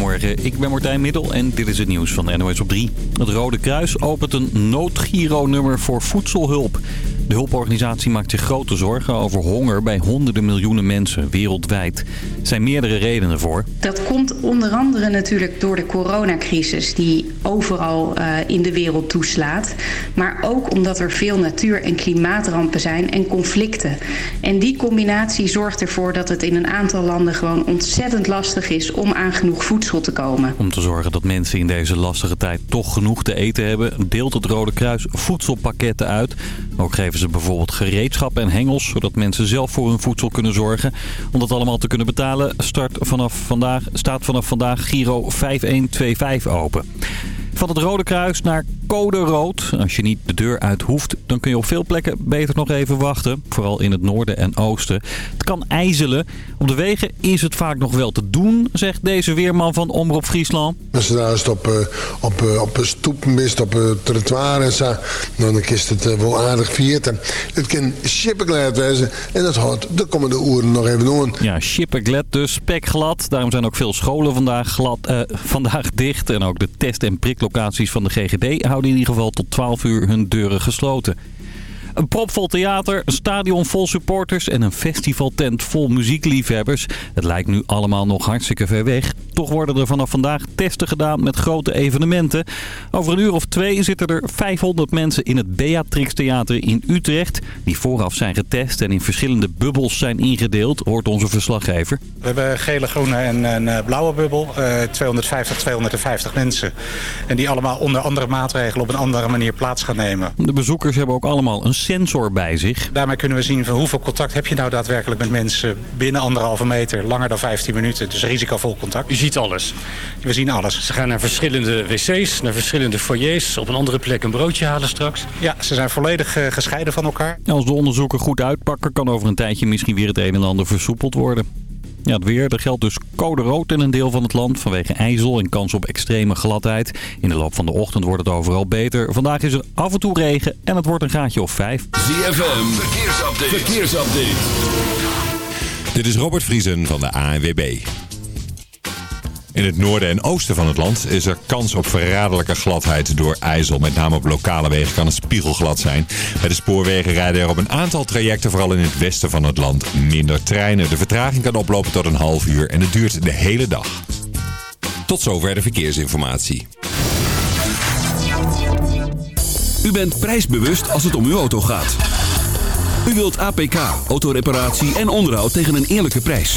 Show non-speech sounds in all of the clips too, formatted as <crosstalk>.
Goedemorgen, ik ben Martijn Middel en dit is het nieuws van de NOS op 3. Het Rode Kruis opent een noodgiro-nummer voor voedselhulp. De hulporganisatie maakt zich grote zorgen over honger bij honderden miljoenen mensen wereldwijd. Er zijn meerdere redenen voor. Dat komt onder andere natuurlijk door de coronacrisis die overal uh, in de wereld toeslaat. Maar ook omdat er veel natuur- en klimaatrampen zijn en conflicten. En die combinatie zorgt ervoor dat het in een aantal landen gewoon ontzettend lastig is om aan genoeg voedsel te komen. Om te zorgen dat mensen in deze lastige tijd toch genoeg te eten hebben, deelt het Rode Kruis voedselpakketten uit. Ook geven ze bijvoorbeeld gereedschap en hengels, zodat mensen zelf voor hun voedsel kunnen zorgen. Om dat allemaal te kunnen betalen start vanaf vandaag, staat vanaf vandaag Giro 5125 open. Van het Rode Kruis naar code rood. Als je niet de deur uit hoeft, dan kun je op veel plekken beter nog even wachten. Vooral in het noorden en oosten. Het kan ijzelen. Op de wegen is het vaak nog wel te doen, zegt deze weerman van Omroep Friesland. Als je daar op, uh, op, uh, op een stoep mist, op een trottoir en zo, dan is het uh, wel aardig viert. Het kan chippenglad wezen en dat houdt de komende uren nog even doen. Ja, chippenglad dus, spekglad. Daarom zijn ook veel scholen vandaag, glad, <laughs> vandaag dicht. En ook de test- en priklocaties van de GGD houden in ieder geval tot 12 uur hun deuren gesloten. Een propvol theater, een stadion vol supporters en een festivaltent vol muziekliefhebbers. Het lijkt nu allemaal nog hartstikke ver weg. Toch worden er vanaf vandaag testen gedaan met grote evenementen. Over een uur of twee zitten er 500 mensen in het Beatrix Theater in Utrecht. Die vooraf zijn getest en in verschillende bubbels zijn ingedeeld, hoort onze verslaggever. We hebben gele, groene en een blauwe bubbel. Uh, 250, 250 mensen. En die allemaal onder andere maatregelen op een andere manier plaats gaan nemen. De bezoekers hebben ook allemaal een sensor bij zich. Daarmee kunnen we zien van hoeveel contact heb je nou daadwerkelijk met mensen binnen anderhalve meter, langer dan 15 minuten. Dus risicovol contact. U ziet alles? We zien alles. Ze gaan naar verschillende wc's, naar verschillende foyers, op een andere plek een broodje halen straks? Ja, ze zijn volledig uh, gescheiden van elkaar. Als de onderzoeken goed uitpakken, kan over een tijdje misschien weer het een en ander versoepeld worden. Ja, het weer. Er geldt dus code rood in een deel van het land vanwege ijzel en kans op extreme gladheid. In de loop van de ochtend wordt het overal beter. Vandaag is er af en toe regen en het wordt een graadje of vijf. ZFM, verkeersupdate. verkeersupdate. Dit is Robert Vriesen van de ANWB. In het noorden en oosten van het land is er kans op verraderlijke gladheid door ijzel. Met name op lokale wegen kan het spiegelglad zijn. Bij de spoorwegen rijden er op een aantal trajecten, vooral in het westen van het land, minder treinen. De vertraging kan oplopen tot een half uur en het duurt de hele dag. Tot zover de verkeersinformatie. U bent prijsbewust als het om uw auto gaat. U wilt APK, autoreparatie en onderhoud tegen een eerlijke prijs.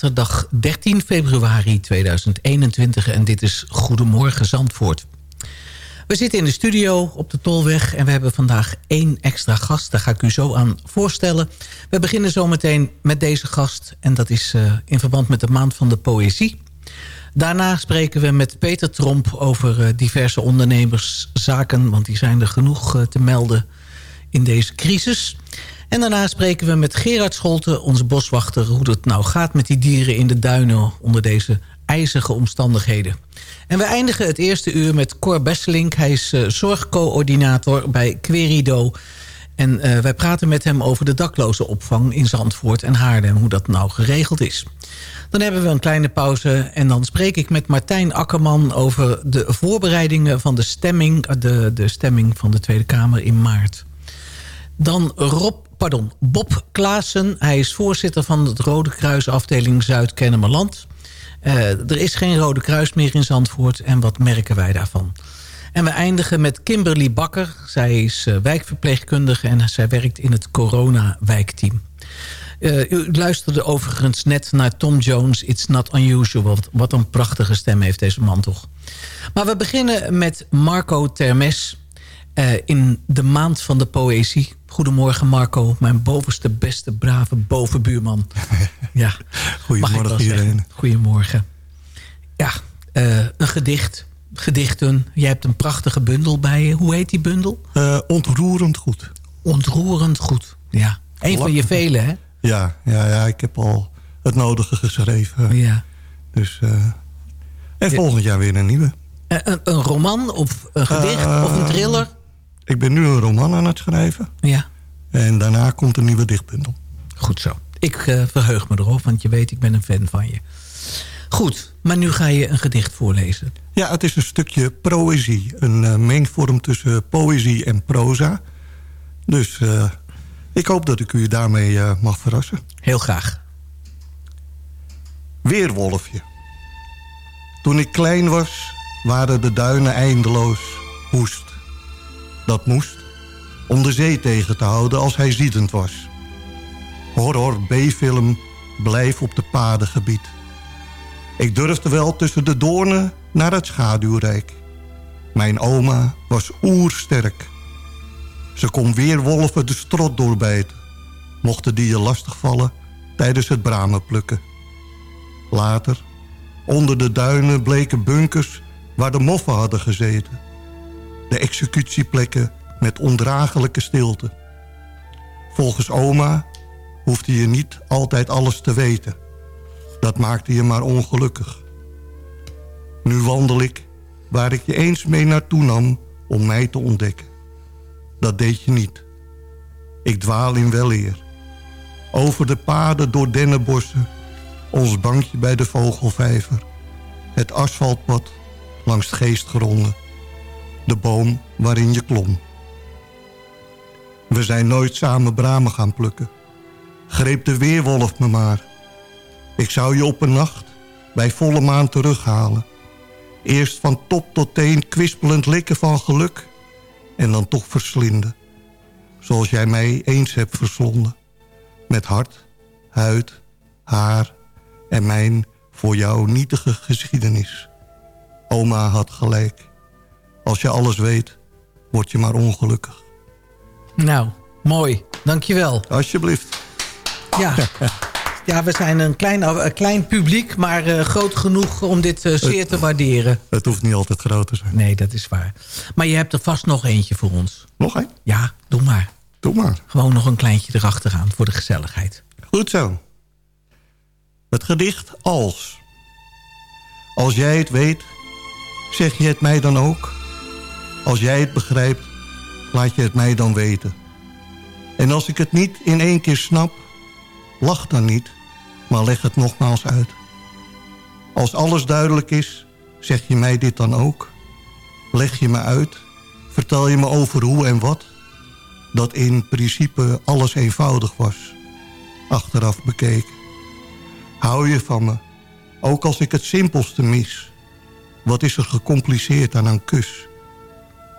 Zaterdag 13 februari 2021 en dit is Goedemorgen Zandvoort. We zitten in de studio op de Tolweg en we hebben vandaag één extra gast. Daar ga ik u zo aan voorstellen. We beginnen zometeen met deze gast en dat is eh, in verband met de Maand van de Poëzie. Daarna spreken we met Peter Tromp over eh, diverse ondernemerszaken... want die zijn er genoeg eh, te melden in deze crisis. En daarna spreken we met Gerard Scholten, onze boswachter... hoe het nou gaat met die dieren in de duinen onder deze ijzige omstandigheden. En we eindigen het eerste uur met Cor Besselink. Hij is eh, zorgcoördinator bij Querido. En eh, wij praten met hem over de daklozenopvang in Zandvoort en Haarlem... hoe dat nou geregeld is. Dan hebben we een kleine pauze en dan spreek ik met Martijn Akkerman... over de voorbereidingen van de stemming, eh, de, de stemming van de Tweede Kamer in maart. Dan Rob, pardon, Bob Klaassen. Hij is voorzitter van het Rode Kruis afdeling Zuid-Kennemerland. Eh, er is geen Rode Kruis meer in Zandvoort en wat merken wij daarvan? En we eindigen met Kimberly Bakker. Zij is eh, wijkverpleegkundige en zij werkt in het corona-wijkteam. Eh, u luisterde overigens net naar Tom Jones, It's Not Unusual. Wat, een prachtige stem heeft deze man toch. Maar we beginnen met Marco Termes in de maand van de poëzie. Goedemorgen Marco, mijn bovenste, beste, brave bovenbuurman. Ja, <laughs> Goedemorgen iedereen. Goedemorgen. Ja, eh, een gedicht, gedichten. Jij hebt een prachtige bundel bij je. Hoe heet die bundel? Eh, ontroerend goed. Ontroerend goed, ja. Een van je vele, hè? Ja, ja, ja, ik heb al het nodige geschreven. Ja. Dus, eh, en volgend jaar weer een nieuwe. Een, een roman of een gedicht of een thriller? Ik ben nu een roman aan het schrijven. Ja. En daarna komt een nieuwe dichtbundel. Goed zo. Ik eh, verheug me erop, want je weet, ik ben een fan van je. Goed, maar nu ga je een gedicht voorlezen. Ja, het is een stukje poëzie. Een eh, mengvorm tussen poëzie en proza. Dus eh, ik hoop dat ik u daarmee mag verrassen. Heel graag. Weerwolfje. Toen ik klein was, waren de duinen eindeloos woest. Dat moest om de zee tegen te houden als hij ziedend was. Horror B-film, blijf op de padengebied. Ik durfde wel tussen de doornen naar het schaduwrijk. Mijn oma was oersterk. Ze kon weerwolven de strot doorbijten. Mochten die je lastigvallen tijdens het bramen plukken. Later, onder de duinen bleken bunkers waar de moffen hadden gezeten. De executieplekken met ondraaglijke stilte. Volgens oma hoefde je niet altijd alles te weten. Dat maakte je maar ongelukkig. Nu wandel ik waar ik je eens mee naartoe nam om mij te ontdekken. dat deed je niet. Ik dwaal in weleer. Over de paden door dennenbossen, ons bankje bij de vogelvijver. Het asfaltpad langs geestgronden. De boom waarin je klom. We zijn nooit samen bramen gaan plukken. Greep de weerwolf me maar. Ik zou je op een nacht bij volle maan terughalen. Eerst van top tot teen kwispelend likken van geluk... en dan toch verslinden. Zoals jij mij eens hebt verslonden. Met hart, huid, haar en mijn voor jou nietige geschiedenis. Oma had gelijk. Als je alles weet, word je maar ongelukkig. Nou, mooi. Dankjewel. Alsjeblieft. Ja. <laughs> Ja, we zijn een klein, een klein publiek, maar eh, groot genoeg om dit eh, zeer te waarderen. Het hoeft niet altijd groot te zijn. Nee, dat is waar. Maar je hebt er vast nog eentje voor ons. Nog één? Ja, doe maar. Doe maar. Gewoon nog een kleintje erachteraan voor de gezelligheid. Goed zo. Het gedicht Als. Als jij het weet, zeg je het mij dan ook. Als jij het begrijpt, laat je het mij dan weten. En als ik het niet in één keer snap, lach dan niet, maar leg het nogmaals uit. Als alles duidelijk is, zeg je mij dit dan ook? Leg je me uit, vertel je me over hoe en wat? Dat in principe alles eenvoudig was, achteraf bekeken. Hou je van me, ook als ik het simpelste mis. Wat is er gecompliceerd aan een kus?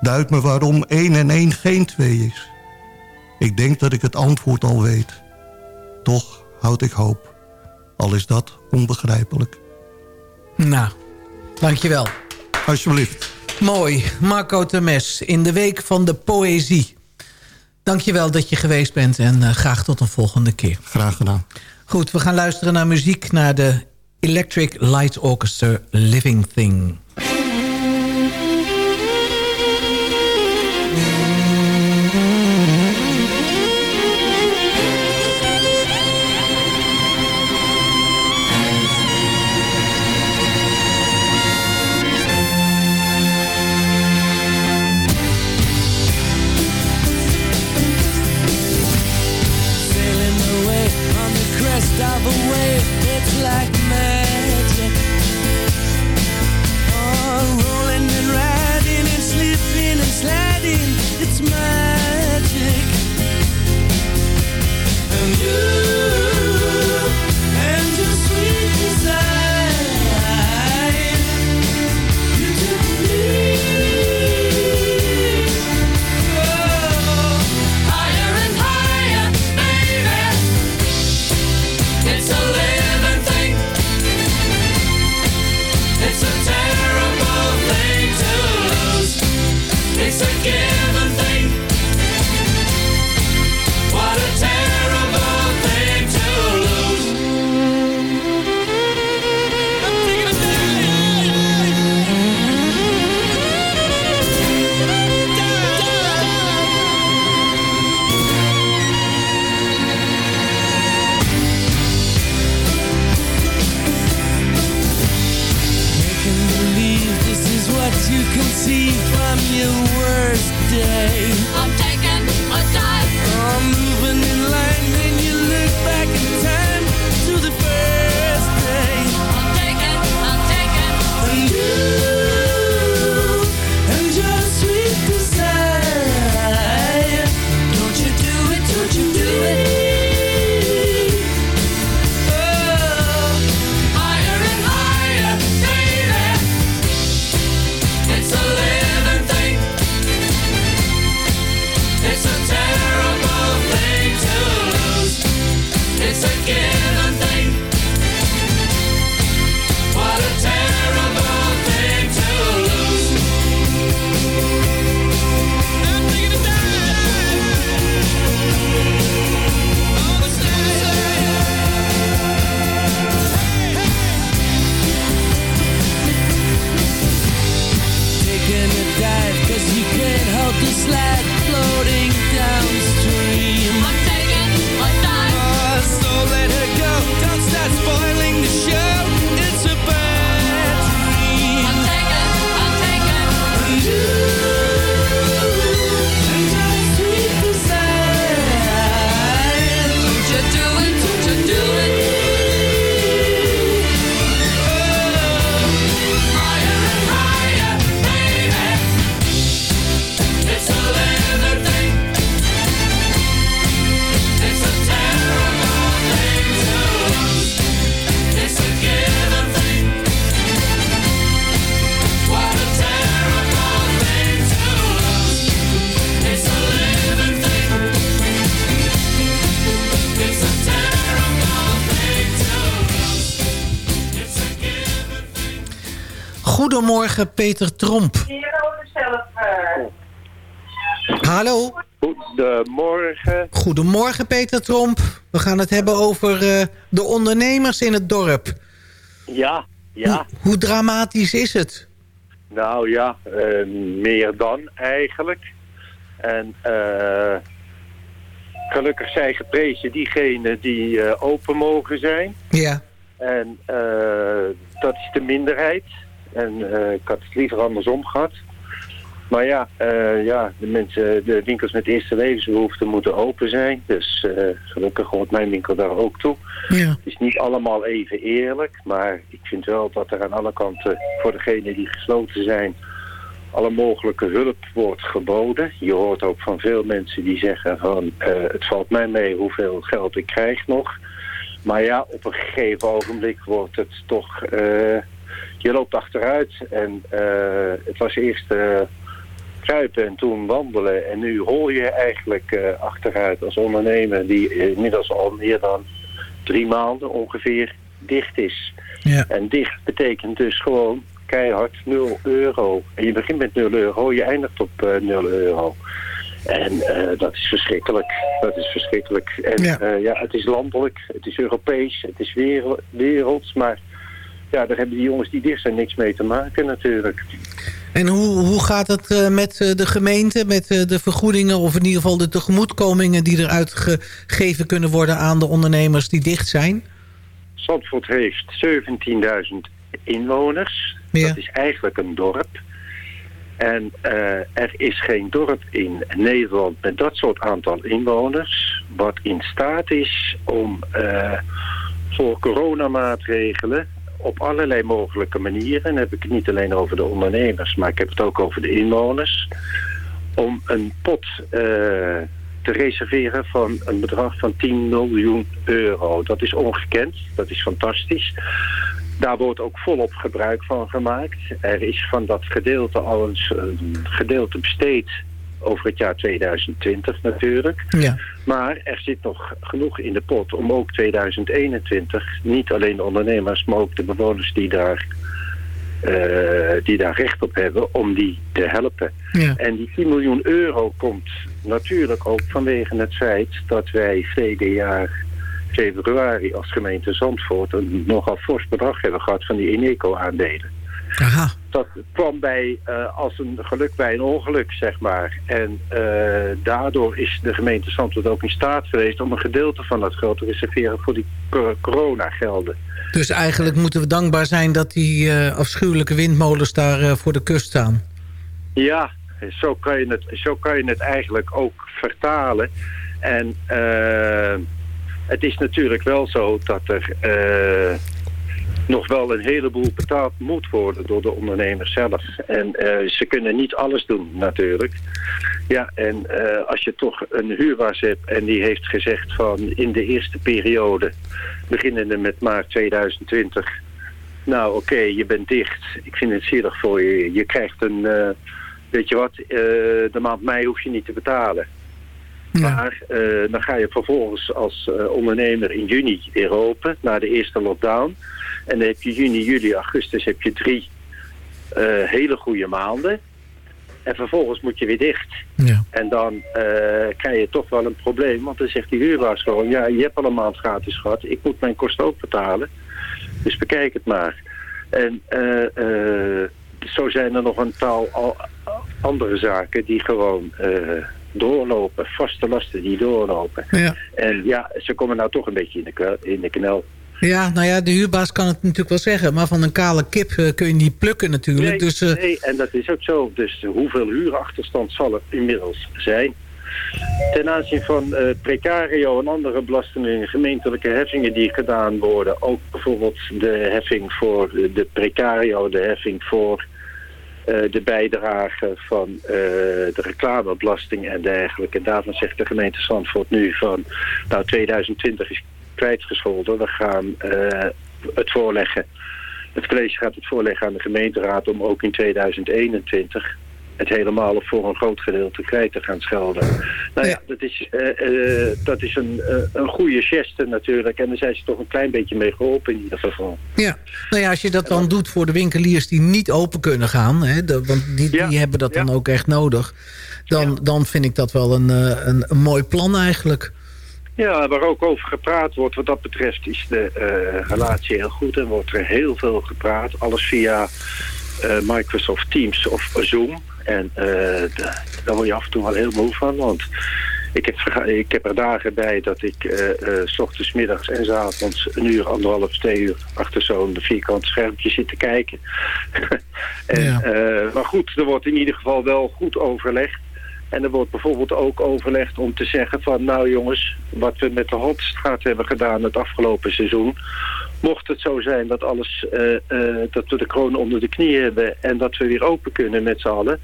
Duid me waarom één en één geen twee is. Ik denk dat ik het antwoord al weet. Toch houd ik hoop. Al is dat onbegrijpelijk. Nou, dankjewel. Alsjeblieft. Mooi. Marco Temes in de Week van de Poëzie. Dankjewel dat je geweest bent en eh, graag tot een volgende keer. Graag gedaan. Goed, we gaan luisteren naar muziek... naar de Electric Light Orchestra Living Thing. Peter Tromp. Hallo. Goedemorgen. Goedemorgen, Peter Tromp. We gaan het hebben over eh, de ondernemers in het dorp. Ja, ja. Hoe, hoe dramatisch is het? Nou ja, eh, meer dan eigenlijk. En eh, gelukkig zijn geprezen diegenen die open mogen zijn. Ja. En dat is de minderheid. En eh, ik had het liever andersom gehad. Maar ja, eh, ja de, mensen, de winkels met eerste levensbehoeften moeten open zijn. Dus eh, gelukkig hoort mijn winkel daar ook toe. Ja. Het is niet allemaal even eerlijk, maar ik vind wel dat er aan alle kanten voor degenen die gesloten zijn alle mogelijke hulp wordt geboden. Je hoort ook van veel mensen die zeggen van het valt mij mee hoeveel geld ik krijg nog. Maar ja, op een gegeven ogenblik wordt het toch... je loopt achteruit en eh, het was eerst eh, kruipen en toen wandelen. En nu hoor je eigenlijk eh, achteruit als ondernemer die inmiddels al meer dan drie maanden ongeveer dicht is. Ja. En dicht betekent dus gewoon keihard 0 euro. En je begint met 0 euro, je eindigt op eh 0 euro. En dat is verschrikkelijk. Dat is verschrikkelijk. En Ja. ja. ja, het is landelijk, het is Europees, het is wereld, werelds. Maar ja, daar hebben die jongens die dicht zijn niks mee te maken natuurlijk. En hoe, hoe gaat het eh, met eh, de gemeente, met eh, de vergoedingen... of in ieder geval de tegemoetkomingen die eruit gegeven kunnen worden... aan de ondernemers die dicht zijn? Zandvoort heeft 17.000 inwoners. Ja. Dat is eigenlijk een dorp. En er is geen dorp in Nederland met dat soort aantal inwoners... wat in staat is om voor coronamaatregelen op allerlei mogelijke manieren... en dan heb ik het niet alleen over de ondernemers, maar ik heb het ook over de inwoners... om een pot eh, te reserveren van een bedrag van 10 miljoen euro. Dat is ongekend, dat is fantastisch. Daar wordt ook volop gebruik van gemaakt. Er is van dat gedeelte al een, gedeelte besteed over het jaar 2020 natuurlijk. Ja. Maar er zit nog genoeg in de pot om ook 2021, niet alleen de ondernemers, maar ook de bewoners die daar, eh, die daar recht op hebben, om die te helpen. Ja. En die 10 miljoen euro komt natuurlijk ook vanwege het feit dat wij verleden jaar februari als gemeente Zandvoort een nogal fors bedrag hebben gehad van die Eneco-aandelen. Aha. Dat kwam bij eh, als een geluk bij een ongeluk, zeg maar. En eh, daardoor is de gemeente Zandvoort ook in staat geweest om een gedeelte van dat geld te reserveren voor die cor- coronagelden. Dus eigenlijk moeten we dankbaar zijn... dat die eh, afschuwelijke windmolens daar voor de kust staan. Ja, zo kan je het, zo kan je het eigenlijk ook vertalen. En het is natuurlijk wel zo dat er nog wel een heleboel betaald moet worden door de ondernemers zelf. En eh, ze kunnen niet alles doen natuurlijk. Ja, en eh, als je toch een huurbaas hebt en die heeft gezegd van in de eerste periode, beginnende met maart 2020... Nou, oké, je bent dicht. Ik vind het zielig voor je. Je krijgt een, eh, weet je wat, de maand mei hoef je niet te betalen. Maar dan ga je vervolgens als ondernemer in juni weer open, na de eerste lockdown. En dan heb je juni, juli, augustus heb je drie eh, hele goede maanden. En vervolgens moet je weer dicht. Ja. En dan eh, krijg je toch wel een probleem. Want dan zegt die huurbaas gewoon... ja, je hebt al een maand gratis gehad. Ik moet mijn kosten ook betalen. Dus bekijk het maar. En eh, zo zijn er nog een tal al andere zaken die gewoon doorlopen. Vaste lasten die doorlopen. Ja. En ja, ze komen nou toch een beetje in de, in de knel. Ja, nou ja, de huurbaas kan het natuurlijk wel zeggen... maar van een kale kip eh, kun je niet plukken natuurlijk. Nee, dus, eh, nee, en dat is ook zo. Dus hoeveel huurachterstand zal er inmiddels zijn? Ten aanzien van eh, precario en andere belastingen, gemeentelijke heffingen die gedaan worden. Ook bijvoorbeeld de heffing voor de precario, de heffing voor de bijdrage van de reclamebelasting en dergelijke. En daarvan zegt de gemeente Zandvoort nu van, nou 2020 is kwijtgescholden. We gaan eh, het voorleggen. Het college gaat het voorleggen aan de gemeenteraad om ook in 2021 het helemaal of voor een groot gedeelte kwijt te gaan schelden. Nou ja, dat is, eh, eh, dat is een, een goede geste natuurlijk. En daar zijn ze toch een klein beetje mee geholpen in ieder geval. Ja, nou ja, als je dat dan doet voor de winkeliers die niet open kunnen gaan... Hè, want die, die hebben dat dan ook echt nodig... Dan, dan vind ik dat wel een, een, een mooi plan eigenlijk. Ja, waar ook over gepraat wordt wat dat betreft is de eh, relatie heel goed. En wordt er heel veel gepraat. Alles via eh, Microsoft Teams of Zoom. En eh, da- daar word je af en toe wel heel moe van. Want ik heb, ik heb er dagen bij dat ik s ochtends, middags en 's avonds een uur, anderhalf, twee uur achter zo'n vierkant schermpje zit te kijken. <laughs> en, maar goed, er wordt in ieder geval wel goed overlegd. En er wordt bijvoorbeeld ook overlegd om te zeggen van... nou jongens, wat we met de Hotstraat hebben gedaan het afgelopen seizoen... mocht het zo zijn dat, alles, eh, eh, dat we de kroon onder de knie hebben... en dat we weer open kunnen met z'n allen...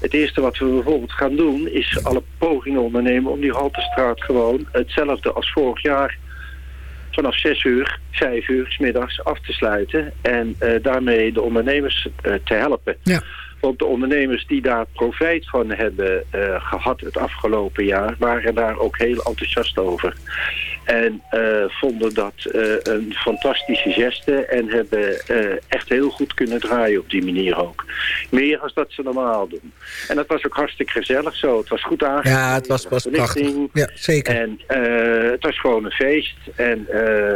Het eerste wat we bijvoorbeeld gaan doen is alle pogingen ondernemen om die Haltestraat gewoon hetzelfde als vorig jaar vanaf 6 uur, 5 uur, 's middags af te sluiten en eh, daarmee de ondernemers te helpen. Ja. Want de ondernemers die daar profijt van hebben eh, gehad het afgelopen jaar, waren daar ook heel enthousiast over. En eh, vonden dat eh, een fantastische geste en hebben eh, echt heel goed kunnen draaien op die manier ook. Meer als dat ze normaal doen. En dat was ook hartstikke gezellig zo. Het was goed aangekomen. Ja, het was, was prachtig. Ja, zeker. En het was gewoon een feest. En,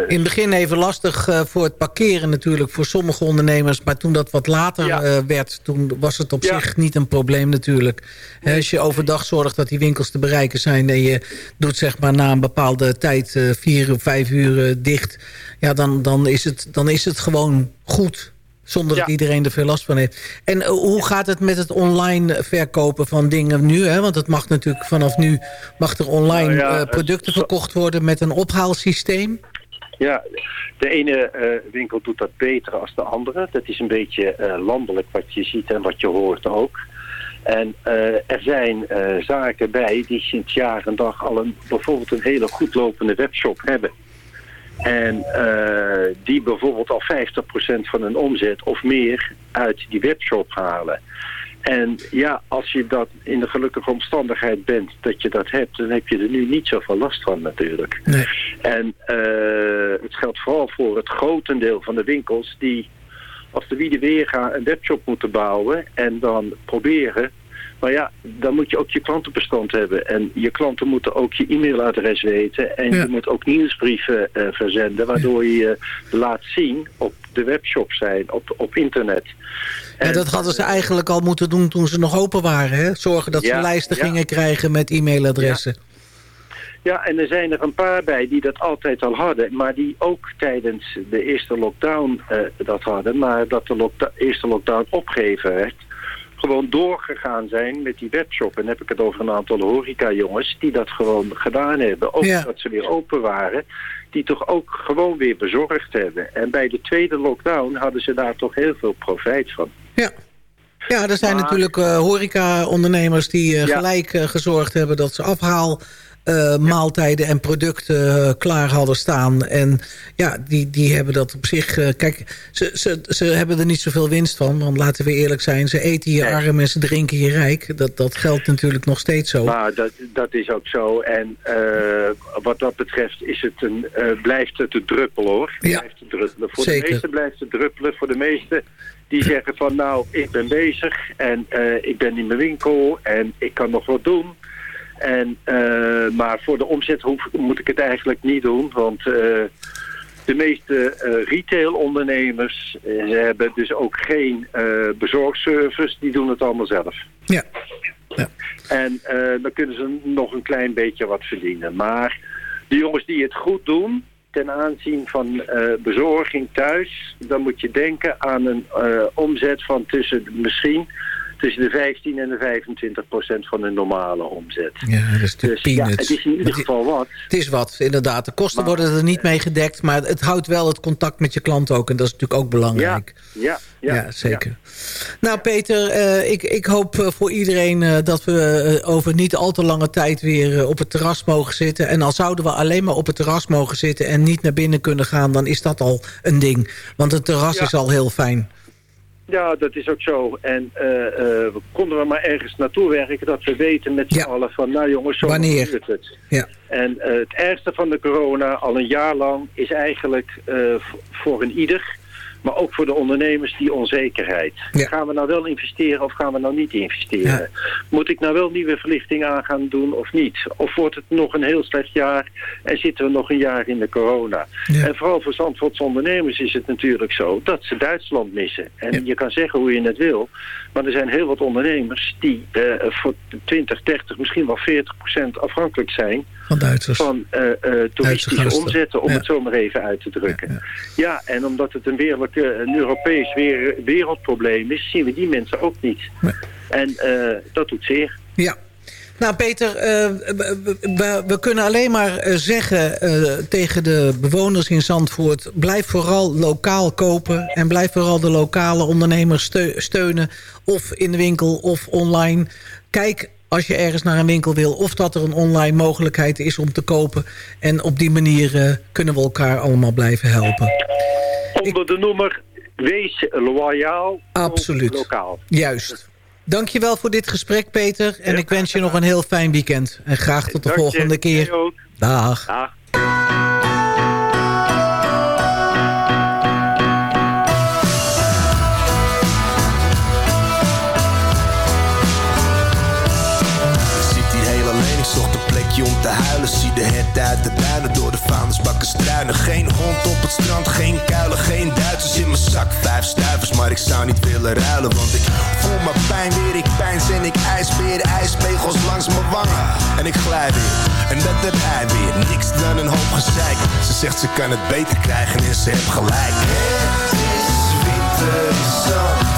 In het begin even lastig voor het parkeren natuurlijk voor sommige ondernemers. Maar toen dat wat later werd, toen was het op zich niet een probleem natuurlijk. Als je overdag zorgt dat die winkels te bereiken zijn... en je doet zeg maar na een bepaalde tijd, vier of vijf uur eh, dicht... ja, dan, dan, is het, dan is het gewoon goed... Zonder dat iedereen er veel last van heeft. En eh, hoe gaat het met het online verkopen van dingen nu? Hè? Want het mag natuurlijk vanaf nu mag er online Nou ja, eh, het- producten verkocht worden met een ophaalsysteem. Ja, de ene eh, winkel doet dat beter als de andere. Dat is een beetje eh, landelijk wat je ziet en wat je hoort ook. En eh, er zijn eh, zaken bij die sinds jaar en dag al een, bijvoorbeeld een hele goed lopende webshop hebben. En eh, die bijvoorbeeld al 50% van hun omzet of meer uit die webshop halen. En ja, als je dat in de gelukkige omstandigheid bent dat je dat hebt, dan heb je er nu niet zoveel last van natuurlijk. En eh, het geldt vooral voor het grotendeel van de winkels die als de wiede weer gaan een webshop moeten bouwen en dan proberen. Maar ja, dan moet je ook je klantenbestand hebben. En je klanten moeten ook je e-mailadres weten. En je moet ook nieuwsbrieven eh, verzenden, waardoor je je laat zien op de webshop zijn, op, op internet. Ja, dat hadden ze eigenlijk al moeten doen toen ze nog open waren. Hè? Zorgen dat ze Ja, lijsten gingen krijgen met e-mailadressen. Ja, en er zijn er een paar bij die dat altijd al hadden, maar die ook tijdens de eerste lockdown eh, dat hadden, maar dat de eerste lockdown opgegeven werd, gewoon doorgegaan zijn met die webshop. En dan heb ik het over een aantal horeca-jongens die dat gewoon gedaan hebben. Ook Ja. dat ze weer open waren, die toch ook gewoon weer bezorgd hebben. En bij de tweede lockdown hadden ze daar toch heel veel profijt van. Ja, er zijn Maar- natuurlijk eh, horeca-ondernemers die eh, Ja. gelijk gezorgd hebben... dat ze afhaal eh, maaltijden en producten eh, klaar hadden staan. En ja, die, die hebben dat op zich... eh, kijk, ze, ze, ze hebben er niet zoveel winst van. Want laten we eerlijk zijn, ze eten je arm en ze drinken je rijk. Dat, dat geldt natuurlijk nog steeds zo. Maar dat, dat is ook zo. En wat dat betreft is het een, blijft het een druppel hoor. Blijft het druppelen. Voor zeker. de meesten blijft het druppelen. Voor de meesten die zeggen van nou, ik ben bezig en ik ben in mijn winkel en ik kan nog wat doen. En, eh, maar voor de omzet hoef, moet ik het eigenlijk niet doen, want eh, de meeste retailondernemers eh, ze hebben dus ook geen eh, bezorgservice, die doen het allemaal zelf. Ja. En eh, dan kunnen ze nog een klein beetje wat verdienen. Maar de jongens die het goed doen, ten aanzien van bezorging thuis, dan moet je denken aan een omzet van tussen misschien tussen de 15 en de 25 procent van de normale omzet. Ja, dat is natuurlijk Dus ja, het is in ieder Het- geval wat. Het is wat, inderdaad. De kosten worden er niet mee gedekt... maar het houdt wel het contact met je klant ook. En dat is natuurlijk ook belangrijk. Ja, ja, Ja, zeker. Nou, Peter, eh, ik, ik hoop eh, voor iedereen eh, dat we over niet al te lange tijd weer op het terras mogen zitten. En al zouden we alleen maar op het terras mogen zitten en niet naar binnen kunnen gaan, dan is dat al een ding. Want een terras is al heel fijn. Ja, dat is ook zo. En eh, eh, konden we maar ergens naartoe werken dat we weten met z'n allen van, nou jongens, zo Wanneer? duurt het. Ja. En eh, het ergste van de corona, al een jaar lang, is eigenlijk voor een ieder, maar ook voor de ondernemers, die onzekerheid. Gaan we nou wel investeren of gaan we nou niet investeren? Moet ik nou wel nieuwe verlichting aan gaan doen of niet? Of wordt het nog een heel slecht jaar en zitten we nog een jaar in de corona? En vooral voor Zandvoortse ondernemers is het natuurlijk zo dat ze Duitsland missen. En je kan zeggen hoe je het wil, maar er zijn heel wat ondernemers die eh, voor 20, 30, misschien wel 40 procent afhankelijk zijn Van Duitsers. van eh, eh, toeristische omzetten, om het zo maar even uit te drukken. Ja, en omdat het een, wereldlijke, een Europees weer, wereldprobleem is, zien we die mensen ook niet. En eh, dat doet zeer. Ja. Nou, Peter, we, kunnen alleen maar zeggen tegen de bewoners in Zandvoort... blijf vooral lokaal kopen en blijf vooral de lokale ondernemers steu- steunen. Of in de winkel of online. Kijk als je ergens naar een winkel wil... of dat er een online mogelijkheid is om te kopen. En op die manier eh, kunnen we elkaar allemaal blijven helpen. Onder de noemer wees loyaal, Absoluut. lokaal. Juist. Dankjewel voor dit gesprek, Peter. En ik wens je nog een heel fijn weekend. En graag tot de Dank je. volgende keer. Dag. Dag. Om te huilen Zie de het uit de duinen, door de vaandesbakken struinen. Geen hond op het strand, geen kuilen, geen Duitsers in mijn zak. Vijf stuivers, maar ik zou niet willen ruilen Want ik voel mijn pijn weer, ik pijn en ik ijsbeer Ijspegels langs mijn wangen. En ik glij weer. En dat heb hij weer, niks dan een hoop gezeik. Ze zegt ze kan het beter krijgen en ze heeft gelijk. Het is winter in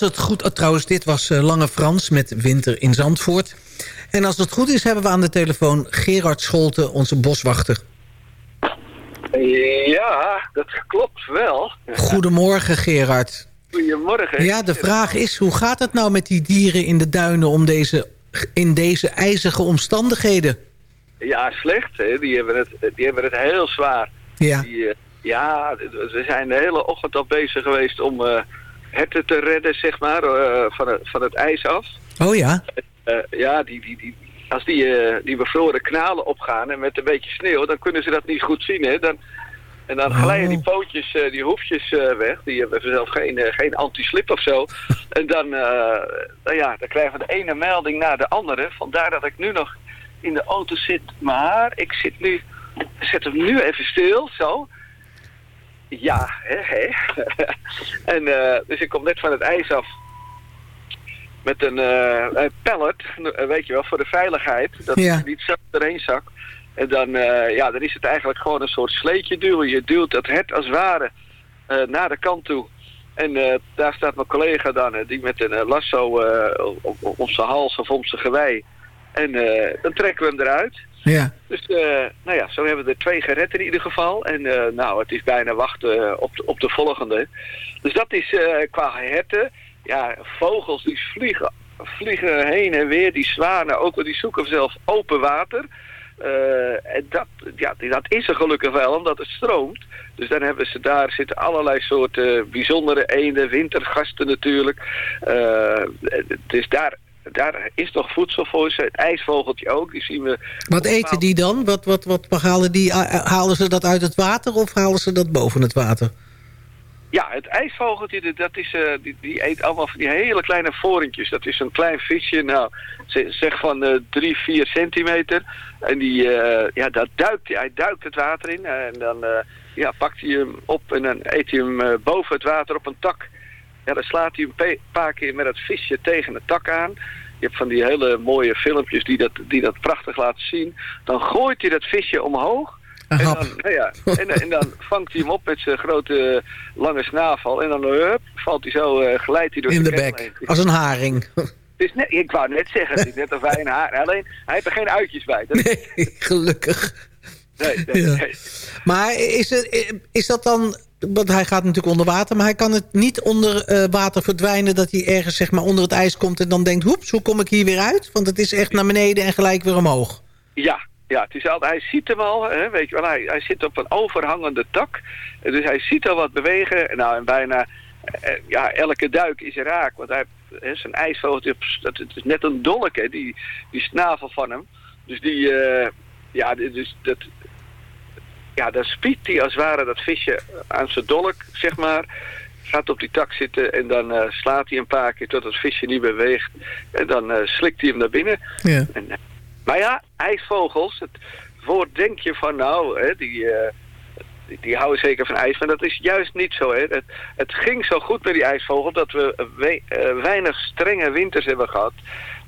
Als het goed... oh, trouwens, dit was eh, Lange Frans met Winter in Zandvoort. En als het goed is, hebben we aan de telefoon Gerard Scholte, onze boswachter. Ja, dat klopt wel. Goedemorgen, Gerard. Goedemorgen. Ja, de vraag is, hoe gaat het nou met die dieren in de duinen... Om deze, in deze ijzige omstandigheden? Ja, slecht. Hè. Die, hebben het, die hebben het heel zwaar. Ja. Die, eh, ja, ze zijn de hele ochtend al bezig geweest om eh herten te redden, zeg maar, eh, van, het, van het ijs af. Oh ja? Eh, ja, die, die, die, als die, eh, die bevroren kanalen opgaan en met een beetje sneeuw, dan kunnen ze dat niet goed zien. Hè? Dan, en dan glijden die pootjes, die hoefjes weg. Die hebben zelf geen, geen anti-slip of zo. <laughs> En dan, nou ja, dan krijgen we de ene melding na de andere. Vandaar dat ik nu nog in de auto zit. Maar ik zit nu, zet hem nu even stil, zo. Ja, hè, hè. <laughs> en eh, dus ik kom net van het ijs af. Met een eh, pallet, eh, weet je wel, voor de veiligheid. Dat Ja. het niet zo erheen zakt. En dan, ja, dan is het eigenlijk gewoon een soort sleetje duwen. Je duwt het hert als het ware naar de kant toe. En daar staat mijn collega dan, die met een lasso op, op zijn hals of om zijn gewei. En dan trekken we hem eruit. Ja. Dus eh, nou ja, zo hebben we er twee gered in ieder geval. En eh, nou, het is bijna wachten eh, op de, op de volgende. Dus dat is qua herten. Ja, vogels die vliegen, vliegen heen en weer. Die zwanen ook, die zoeken zelf open water. En dat, ja, dat is er gelukkig wel, omdat het stroomt. Dus dan hebben ze daar zitten allerlei soorten bijzondere eenden, wintergasten natuurlijk. Eh, dus daar, daar is nog voedsel voor ze. Het ijsvogeltje ook, die zien we... Wat eten die dan? Wat, wat, wat halen, die, eh, halen ze dat uit het water of halen ze dat boven het water? Ja, het ijsvogeltje, dat is, eh, die, die eet allemaal van die hele kleine vorentjes. Dat is een klein visje, nou, ze- zeg van eh, drie, vier centimeter. En die, eh, ja, dat duikt, hij duikt het water in. eh, en dan eh, ja, pakt hij hem op en dan eet hij hem eh, boven het water op een tak. Ja, dan slaat hij een paar keer met het visje tegen de tak aan. Je hebt van die hele mooie filmpjes die dat, die dat prachtig laten zien. Dan gooit hij dat visje omhoog. En dan, nou ja, en, en dan <laughs> vangt hij hem op met zijn grote lange snavel. En dan hup, valt hij zo, eh, glijdt hij door In de bek, als een haring. Net, ik wou net zeggen, het is net een fijn haar. Alleen, hij heeft er geen uitjes bij. Dat, <laughs> Gelukkig. nee, nee, Ja. nee. Maar is, het, is dat dan... Want hij gaat natuurlijk onder water, maar hij kan het niet onder eh, water verdwijnen... dat hij ergens zeg maar, onder het ijs komt en dan denkt... hoeps, hoe kom ik hier weer uit? Want het is echt naar beneden en gelijk weer omhoog. Ja, ja, het is altijd, hij ziet hem al, hè, weet je wel, hij, hij zit op een overhangende tak. Dus hij ziet al wat bewegen. En Nou, en bijna, eh, ja, elke duik is raak. Want hij hè, zijn ijsvogeltje, dat is net een dolk, die, die snavel van hem. Dus die, eh, ja, dus dat, ja, dan spiedt hij als het ware dat visje aan zijn dolk, zeg maar. Gaat op die tak zitten en dan eh, slaat hij een paar keer tot het visje niet beweegt. En dan eh, slikt hij hem naar binnen. Ja. En, eh, maar ja, ijsvogels, het woord denk je van nou, hè, die, die, houden zeker van ijs. Maar dat is juist niet zo. Hè. Het, het ging zo goed met die ijsvogel dat we we- weinig strenge winters hebben gehad.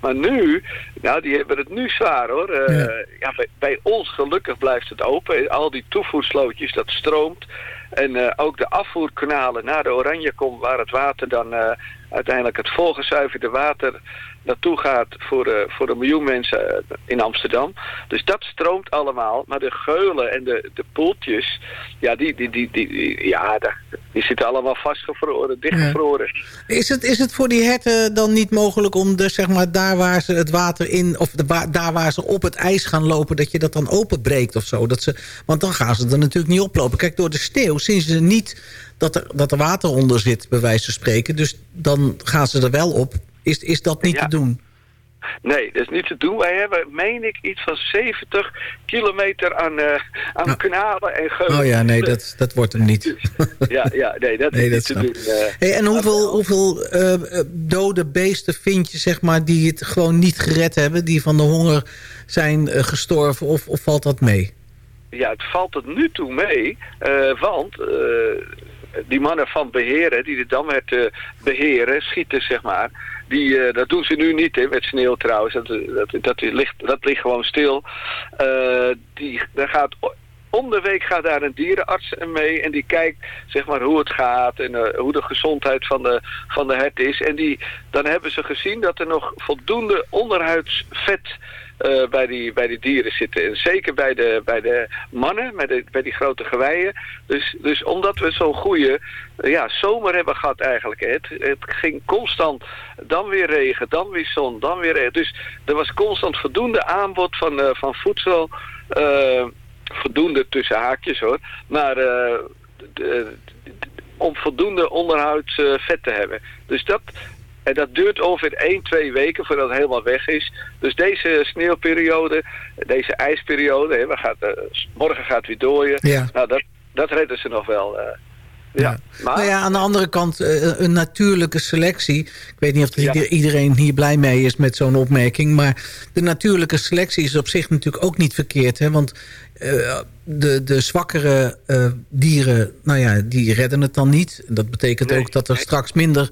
Maar nu, nou die hebben het nu zwaar hoor. Eh, ja. bij, bij ons gelukkig blijft het open. Al die toevoerslootjes, dat stroomt. En eh, ook de afvoerkanalen naar de Oranjekom, waar het water dan eh, uiteindelijk het volgezuiverde water naartoe gaat voor, eh, voor een miljoen mensen eh, in Amsterdam. Dus dat stroomt allemaal. Maar de geulen en de, de poeltjes, ja, die, die, die, die, ja, die zitten allemaal vastgevroren, dichtgevroren. Is het, is het voor die herten dan niet mogelijk om dus, zeg maar, daar waar ze het water in... of de, daar waar ze op het ijs gaan lopen, dat je dat dan openbreekt of zo? Dat ze, want dan gaan ze er natuurlijk niet oplopen. Kijk, door de sneeuw zien ze niet dat er, dat er water onder zit, bij wijze van spreken. Dus dan gaan ze er wel op. Is, is dat niet te doen? Nee, dat is niet te doen. Wij hebben, meen ik, iets van 70 kilometer aan, eh, aan kanalen en geulen. Oh ja, nee, dat, dat wordt hem niet. <laughs> Ja, ja, nee, dat <laughs> Nee, is dat niet te doen. eh. Hey, en hoeveel, hoeveel eh, dode beesten vind je, zeg maar, die het gewoon niet gered hebben? Die van de honger zijn gestorven? Of, of valt dat mee? Ja, het valt tot nu toe mee, want die mannen van beheren, die de damherten beheren, schieten zeg maar, die, eh, dat doen ze nu niet hè, met sneeuw trouwens, dat, dat, dat, ligt, dat ligt gewoon stil. Eh, die, daar gaat, om de week gaat daar een dierenarts mee en die kijkt zeg maar hoe het gaat en eh, hoe de gezondheid van de, van de hert is. En die, dan hebben ze gezien dat er nog voldoende onderhuidsvet eh, bij, die, bij die dieren zitten. En zeker bij de, bij de mannen, bij, de, bij die grote geweien. Dus, dus omdat we zo'n goede eh, ja, zomer hebben gehad eigenlijk. Het, het ging constant, dan weer regen, dan weer zon, dan weer regen. Dus er was constant voldoende aanbod van, eh, van voedsel. voldoende tussen haakjes hoor. Maar om voldoende onderhoudsvet te hebben. Dus dat, En dat duurt ongeveer 1, 2 weken voordat het helemaal weg is. Dus deze sneeuwperiode, deze ijsperiode, hè, we gaat, eh, morgen gaat het weer dooien. Ja. Nou, dat, dat redden ze nog wel. Ja. Maar, Nou ja, aan de andere kant eh, een natuurlijke selectie. Ik weet niet of er Ja. iedereen hier blij mee is met zo'n opmerking. Maar de natuurlijke selectie is op zich natuurlijk ook niet verkeerd. Hè? Want eh, de, de zwakkere eh, dieren, nou ja, die redden het dan niet. Dat betekent ook dat er straks minder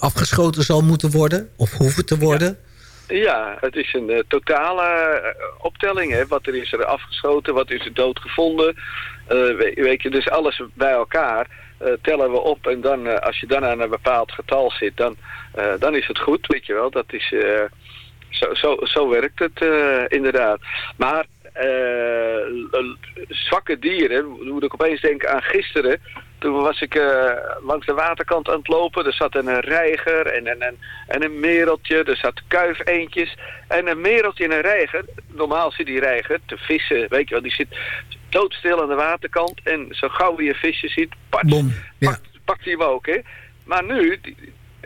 afgeschoten zal moeten worden. Of hoeven te worden. Ja, het is een totale optelling. Hè. Wat er is er afgeschoten, wat is er doodgevonden. Eh weet, je, dus alles bij elkaar eh, tellen we op. En dan, eh, als je dan aan een bepaald getal zit, dan, dan is het goed. Weet je wel, dat is... zo, zo, zo werkt het inderdaad. Maar zwakke dieren, moet ik opeens denken aan gisteren. Toen was ik langs de waterkant aan het lopen. Er zat een reiger en, en, en, en een mereltje. Er zat kuifeentjes. En een mereltje en een reiger. Normaal zit die reiger te vissen. Weet je wel, die zit doodstil aan de waterkant. En zo gauw je een visje ziet, pats, pakt, pakt hij hem ook. Hè? Maar nu die-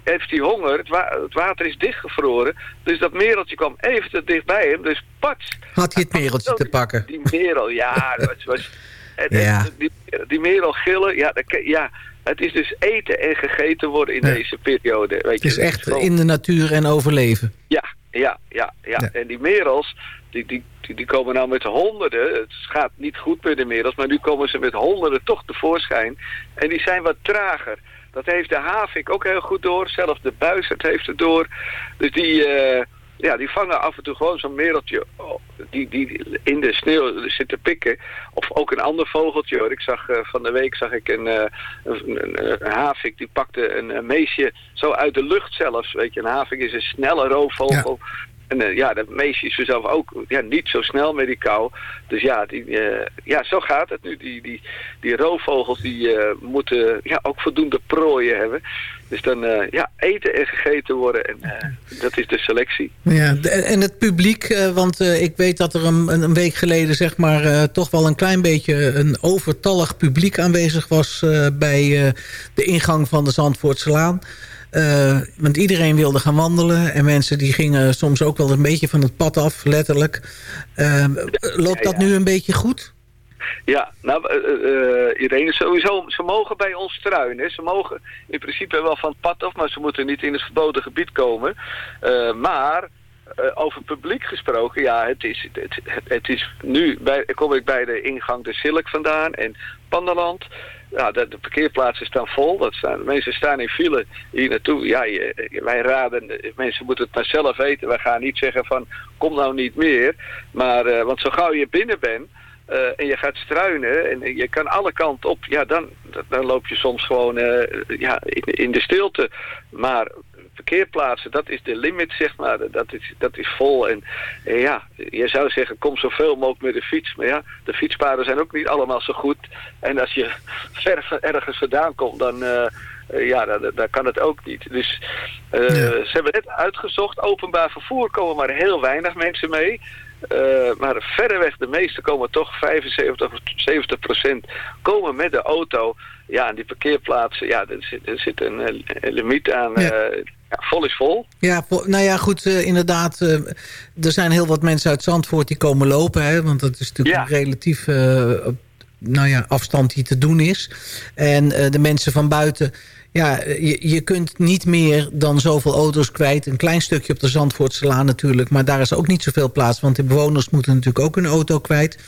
heeft hij honger. Het, wa- het water is dichtgevroren. Dus dat mereltje kwam even te dicht bij hem. Dus pats, Had hij het mereltje te pakken? die merel, ja, <laughs> dat was... was en, Ja. die, die merel gillen, ja, dat, ja, het is dus eten en gegeten worden in Ja. deze periode. Weet Het is echt in de natuur en overleven. Ja, ja, ja, ja. En die merels, die, die, die, komen nou met honderden. Het gaat niet goed met de merels, maar nu komen ze met honderden toch tevoorschijn. En die zijn wat trager. Dat heeft de havik ook heel goed door. Zelfs de buizerd heeft het door. Dus die, eh, ja, die vangen af en toe gewoon zo'n mereltje oh, die, die in de sneeuw zit te pikken. Of ook een ander vogeltje. Hoor. Ik zag, eh, van de week zag ik een, eh, een, havik die pakte een, een meesje zo uit de lucht zelfs. Weet je, een havik is een snelle roofvogel. En eh, ja, dat meisje is zelf ook ja, niet zo snel met die kou. Dus ja, die, eh, ja zo gaat het nu. Die, die, die roofvogels die, eh, moeten ja, ook voldoende prooien hebben. Dus dan ja, eten en gegeten worden. En dat is de selectie. Ja, de- en het publiek, want ik weet dat er een, een week geleden zeg maar toch wel een klein beetje een overtallig publiek aanwezig was bij de ingang van de Zandvoortselaan. Eh, want iedereen wilde gaan wandelen en mensen die gingen soms ook wel een beetje van het pad af, letterlijk. Eh, loopt dat nu een beetje goed? Ja, nou, eh, Irene, sowieso, ze mogen bij ons struinen. Ze mogen in principe wel van het pad af, maar ze moeten niet in het verboden gebied komen. Maar over publiek gesproken, ja, het is, het, het, het is nu, bij, kom ik bij de ingang de Silk vandaan en Pandaland. Ja, de, de parkeerplaatsen staan vol. Dat staan, mensen staan in file hier naartoe. Ja, je- wij raden, de mensen moeten het maar zelf weten. Wij gaan niet zeggen van, kom nou niet meer. Maar, eh, want zo gauw je binnen bent, eh, en je gaat struinen en je kan alle kanten op, ja, dan, dan loop je soms gewoon eh, ja, in de stilte. Maar parkeerplaatsen, dat is de limit, zeg maar. Dat is, dat is vol. En ja, je zou zeggen, kom zoveel mogelijk met de fiets. Maar ja, de fietspaden zijn ook niet allemaal zo goed. En als je <laughs> ver ergens vandaan komt, dan... eh, eh, ja, dan, dan kan het ook niet. Dus eh, ze hebben net uitgezocht. Openbaar vervoer komen maar heel weinig mensen mee. Eh, maar verreweg de meeste komen toch 75 of 70 procent komen met de auto. Ja, en die parkeerplaatsen, ja, er zit, er zit een, een limiet aan. Ja, vol is vol. Ja, nou ja, goed, eh, inderdaad. eh, er zijn heel wat mensen uit Zandvoort die komen lopen. Hè, want dat is natuurlijk een relatief eh, nou ja, afstand die te doen is. En de mensen van buiten... Ja, je, je kunt niet meer dan zoveel auto's kwijt. Een klein stukje op de Zandvoortselaan natuurlijk. Maar daar is ook niet zoveel plaats. Want de bewoners moeten natuurlijk ook een auto kwijt.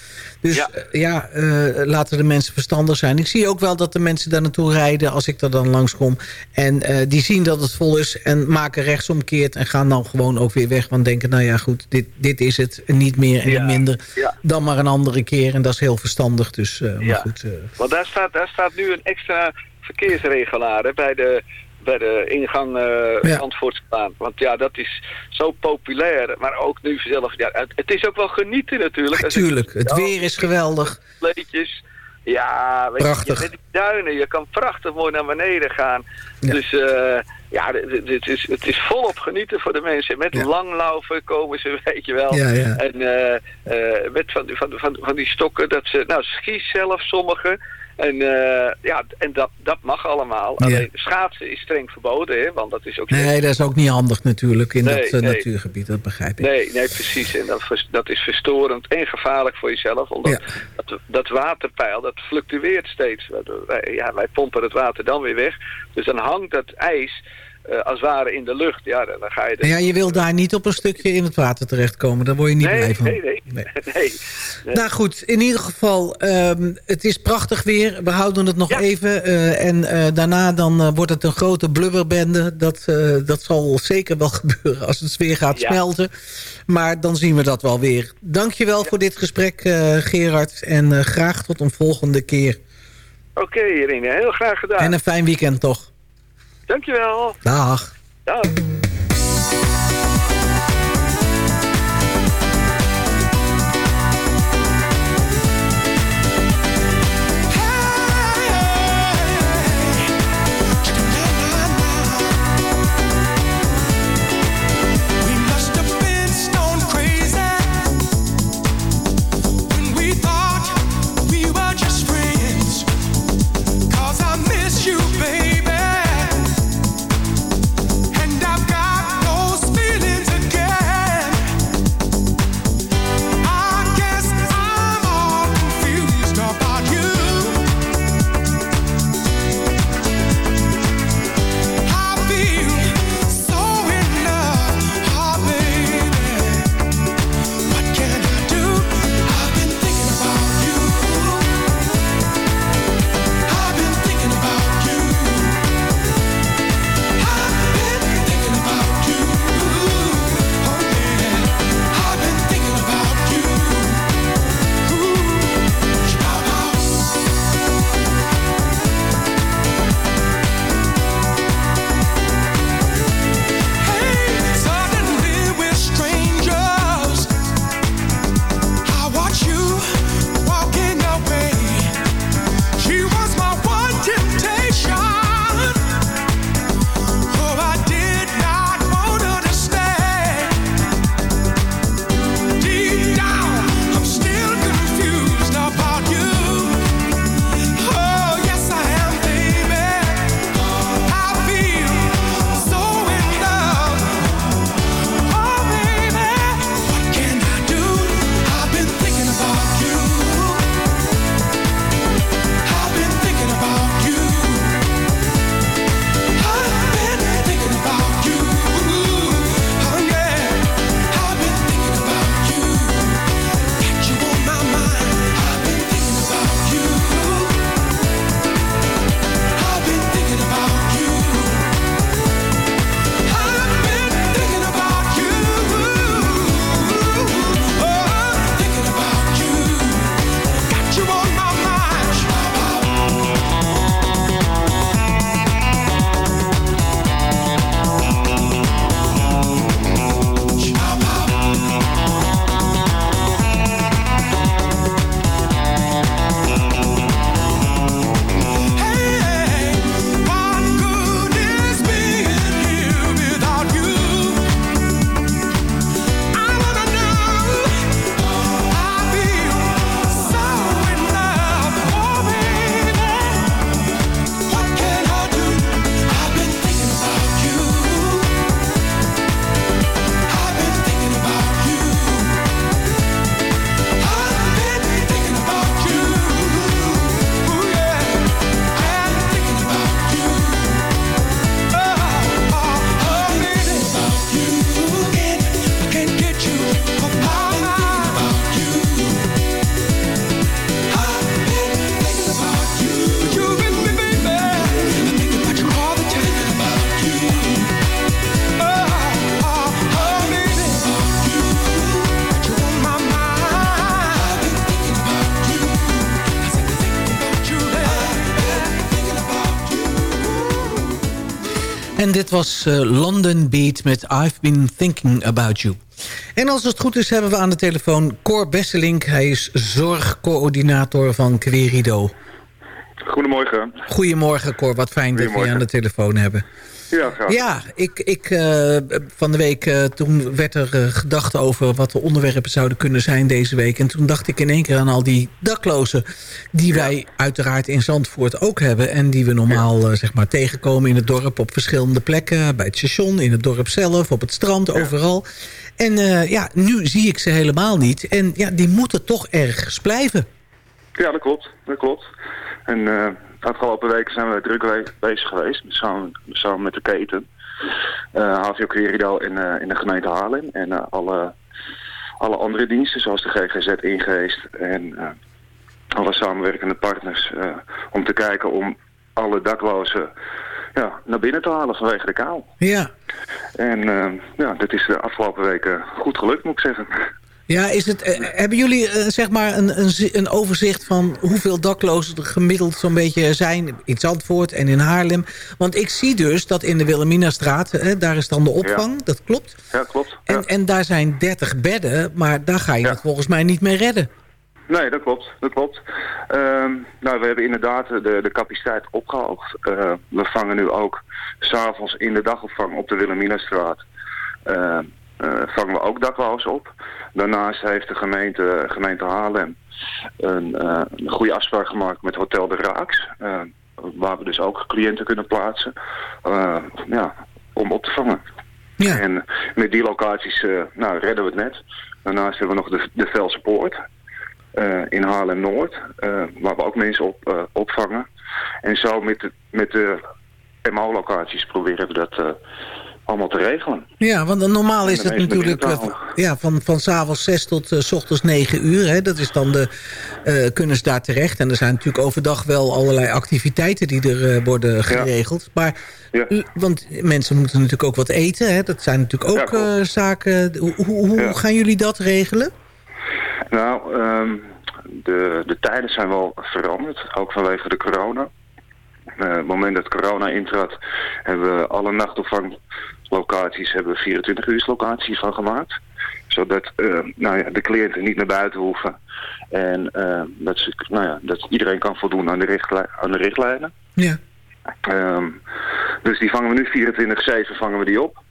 Dus ja, ja eh, laten de mensen verstandig zijn. Ik zie ook wel dat de mensen daar naartoe rijden als ik er dan langskom. En eh, die zien dat het vol is en maken rechtsomkeert. En gaan dan gewoon ook weer weg. Want denken, nou ja goed, dit, dit is het. En niet meer en niet minder. ja. Dan maar een andere keer. En dat is heel verstandig. Dus eh, maar goed. eh, Want daar staat, daar staat nu een extra verkeersregelaar hè, bij de bij de ingang Ja. Zandvoortslaan. Want ja, dat is zo populair. Maar ook nu zelf, ja, het, het is ook wel genieten natuurlijk. Als ik- Tuurlijk, het weer is geweldig. Kleedjes. Ja, weet Prachtig. Je, met die duinen, je kan prachtig mooi naar beneden gaan. Dus eh, ja, het is, het is volop genieten voor de mensen. Met langlaufen komen ze, <laughs> weet je wel. Ja, ja. En eh, met van, die- van, van, van die stokken, dat ze, nou, ski zelf sommigen. En, eh, ja, en dat, dat mag allemaal. Ja. Alleen schaatsen is streng verboden, hè, want dat is ook... Nee, dat is ook niet handig natuurlijk in Nee, dat eh, nee. natuurgebied, dat begrijp ik. Nee, nee, precies. En dat, dat is verstorend en gevaarlijk voor jezelf. Omdat dat, dat waterpeil, dat fluctueert steeds. Ja, wij pompen het water dan weer weg. Dus dan hangt dat ijs eh, als het ware in de lucht. Ja, dan dan ga je... Ja, je wil daar niet op een stukje in het water terechtkomen. Daar word je niet nee, blij van. nee, nee, nee. <laughs> nee. <laughs> Nou goed, in ieder geval, ehm, het is prachtig weer. We houden het nog even. eh, en eh, daarna dan wordt het een grote blubberbende. Dat, dat zal zeker wel <laughs> gebeuren als het weer gaat Ja. smelten. Maar dan zien we dat wel weer. Dankjewel voor dit gesprek, Gerard. En graag tot een volgende keer. Oké, Irene, heel graag gedaan. En een fijn weekend toch. Dankjewel. Dag. Dag. Dit was eh, London Beat met I've Been Thinking About You. En als het goed is hebben we aan de telefoon Cor Besselink. Hij is zorgcoördinator van Querido. Goedemorgen. Goedemorgen Cor, wat fijn dat we je aan de telefoon hebben. Ja, graag. Ja, ik, ik, eh, van de week eh, toen werd er eh, gedacht over wat de onderwerpen zouden kunnen zijn deze week. En toen dacht ik in één keer aan al die daklozen die wij uiteraard in Zandvoort ook hebben. En die we normaal zeg maar tegenkomen in het dorp op verschillende plekken. Bij het station, in het dorp zelf, op het strand, overal. En ja, nu zie ik ze helemaal niet. En ja, die moeten toch ergens blijven. Ja, dat klopt. Dat klopt. En de afgelopen weken zijn we druk we- bezig geweest, samen, samen met de keten. eh HVO Querido in, eh, in de gemeente Haarlem. En alle, alle andere diensten, zoals de GGZ Ingeest en alle samenwerkende partners. om te kijken om alle daklozen ja, naar binnen te halen vanwege de kou. Ja. En ja, dat is de afgelopen weken goed gelukt, moet ik zeggen. Ja, is het, eh, hebben jullie eh, zeg maar een, een, een overzicht van hoeveel daklozen er gemiddeld zo'n beetje zijn in Zandvoort en in Haarlem? Want ik zie dus dat in de Wilhelminastraat, eh, daar is dan de opvang, dat klopt. Ja, klopt. En, en daar zijn 30 bedden, maar daar ga je het volgens mij niet mee redden. Nee, dat klopt. Dat klopt. Ehm, nou, we hebben inderdaad de, de capaciteit opgehoogd. Eh, we vangen nu ook s'avonds in de dagopvang op de Wilhelminastraat. eh, vangen we ook daklozen op. Daarnaast heeft de gemeente, gemeente Haarlem een, eh, een goede afspraak gemaakt met Hotel de Raaks. eh, waar we dus ook cliënten kunnen plaatsen. eh, ja, om op te vangen. En met die locaties eh, nou, redden we het net. Daarnaast hebben we nog de, de Velse Poort eh, in Haarlem-Noord, eh, waar we ook mensen op, eh, opvangen. En zo met de, met de MO-locaties proberen we dat eh, allemaal te regelen. Ja, want normaal is het natuurlijk eh, ja, van, van s'avonds 6 tot eh, s ochtends 9 uur. Hè. Dat is dan de, eh, kunnen ze daar terecht. En er zijn natuurlijk overdag wel allerlei activiteiten die er worden geregeld. Maar, u- want mensen moeten natuurlijk ook wat eten. Hè. Dat zijn natuurlijk ook zaken. Hoe, hoe, hoe Ja. gaan jullie dat regelen? Nou, ehm, de, de tijden zijn wel veranderd, ook vanwege de corona. Op het moment dat corona intrad, hebben we alle nachtopvanglocaties hebben we 24 uur locaties van gemaakt. Zodat eh, nou ja, de cliënten niet naar buiten hoeven. En eh, dat, ze, nou ja, dat iedereen kan voldoen aan de, richtlijn, aan de richtlijnen. Ja. Ehm, dus die vangen we nu 24-7 vangen we die op.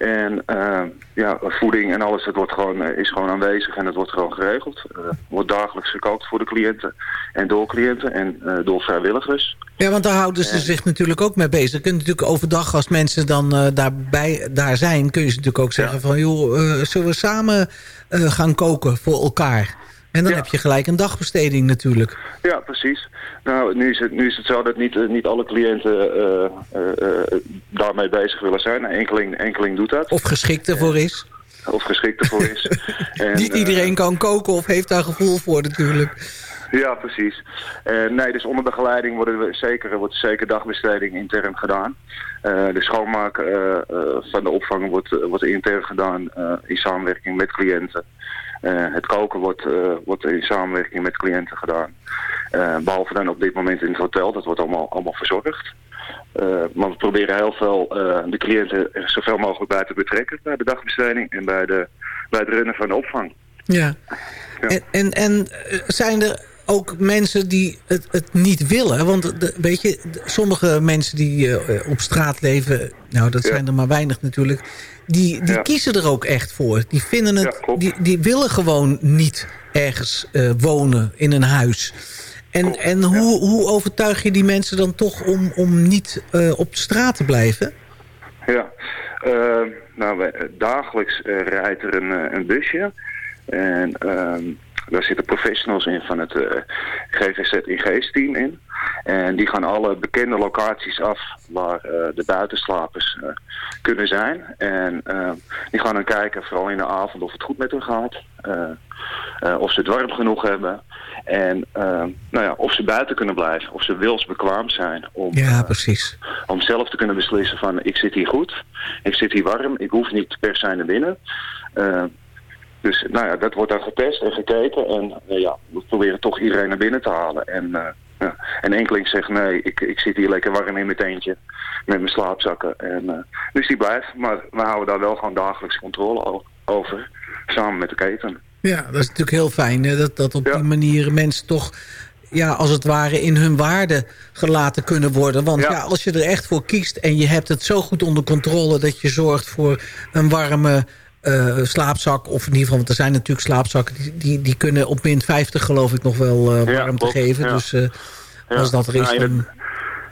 En eh, ja, voeding en alles, dat wordt gewoon, eh, is gewoon aanwezig en het wordt gewoon geregeld. Eh, wordt dagelijks gekookt voor de cliënten en door cliënten en door vrijwilligers. Ja, want daar houden ze zich natuurlijk ook mee bezig. Je kunt natuurlijk overdag, als mensen dan daarbij, daar zijn... kun je ze natuurlijk ook zeggen van... joh, zullen we samen gaan koken voor elkaar? En dan heb je gelijk een dagbesteding natuurlijk. Ja, precies. Nou, nu is het, nu is het zo dat niet, eh, niet alle cliënten eh, eh, daarmee bezig willen zijn. Enkeling, enkeling doet dat. Of geschikt ervoor is. Of geschikt ervoor is. <laughs> en, Niet iedereen kan koken of heeft daar gevoel voor natuurlijk. Ja, precies. Nee, dus onder begeleiding worden we zeker, wordt zeker dagbesteding intern gedaan. De schoonmaak van de opvang wordt, wordt intern gedaan in samenwerking met cliënten. Eh, het koken wordt, eh, wordt in samenwerking met cliënten gedaan. Eh, behalve dan op dit moment in het hotel, dat wordt allemaal, allemaal verzorgd. Maar we proberen heel veel de cliënten er zoveel mogelijk bij te betrekken bij de dagbesteding en bij, de, bij het runnen van de opvang. Ja. En, en, en eh, zijn er ook mensen die het, het niet willen? Want de, weet je, de- sommige mensen die eh, op straat leven... nou, dat zijn er maar weinig natuurlijk... die, die kiezen er ook echt voor. Die, vinden het, die, die willen gewoon niet ergens eh, wonen in een huis. En, en hoe, hoe overtuig je die mensen dan toch om, om niet eh, op de straat te blijven? Ja, eh, nou, dagelijks eh, rijdt er een, eh, een busje. En ehm, daar zitten professionals in van het eh GVZ IG's-team in. En die gaan alle bekende locaties af waar eh, de buitenslapers eh, kunnen zijn. En die gaan dan kijken, vooral in de avond, of het goed met hen gaat. Of ze het warm genoeg hebben. En nou ja, of ze buiten kunnen blijven. Of ze wilsbekwaam zijn om, Ja, precies. om zelf te kunnen beslissen van ik zit hier goed, ik zit hier warm, ik hoef niet per se naar binnen. Eh, dus nou ja, dat wordt dan getest en gekeken en eh, ja, we proberen toch iedereen naar binnen te halen. En, eh, ja. en enkeling zegt nee, ik, ik zit hier lekker warm in mijn tentje met mijn slaapzakken. En, eh, dus die blijft, maar we houden daar wel gewoon dagelijks controle over, samen met de keten. Ja, dat is natuurlijk heel fijn. Hè? Dat, dat op die manier mensen toch ja, als het ware in hun waarde gelaten kunnen worden. Want ja. als je er echt voor kiest en je hebt het zo goed onder controle... dat je zorgt voor een warme eh, slaapzak. Of in ieder geval, want er zijn natuurlijk slaapzakken... die, die, die kunnen op min 50 geloof ik nog wel eh, warmte geven. ja. Dus eh, als dat er is... Ja, in het- dan-